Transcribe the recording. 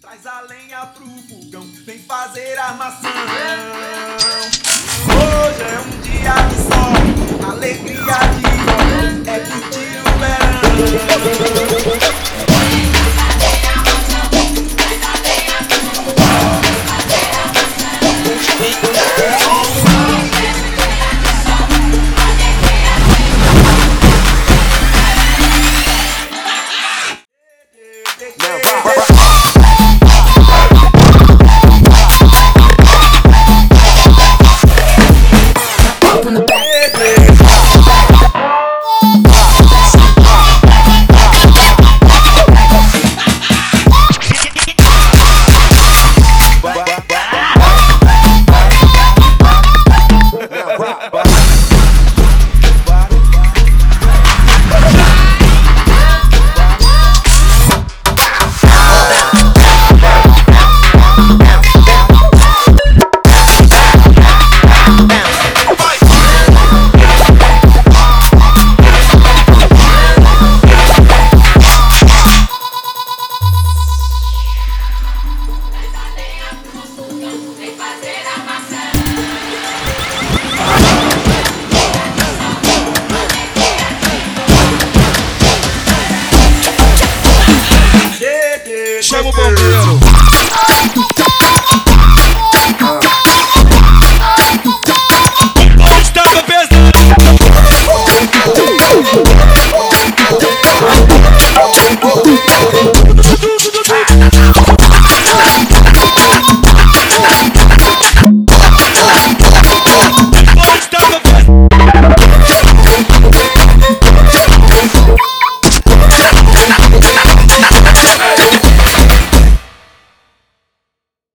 traz a lenha pro fogão, vem fazer armação. Chama o bombeiro. Oh, oh, oh,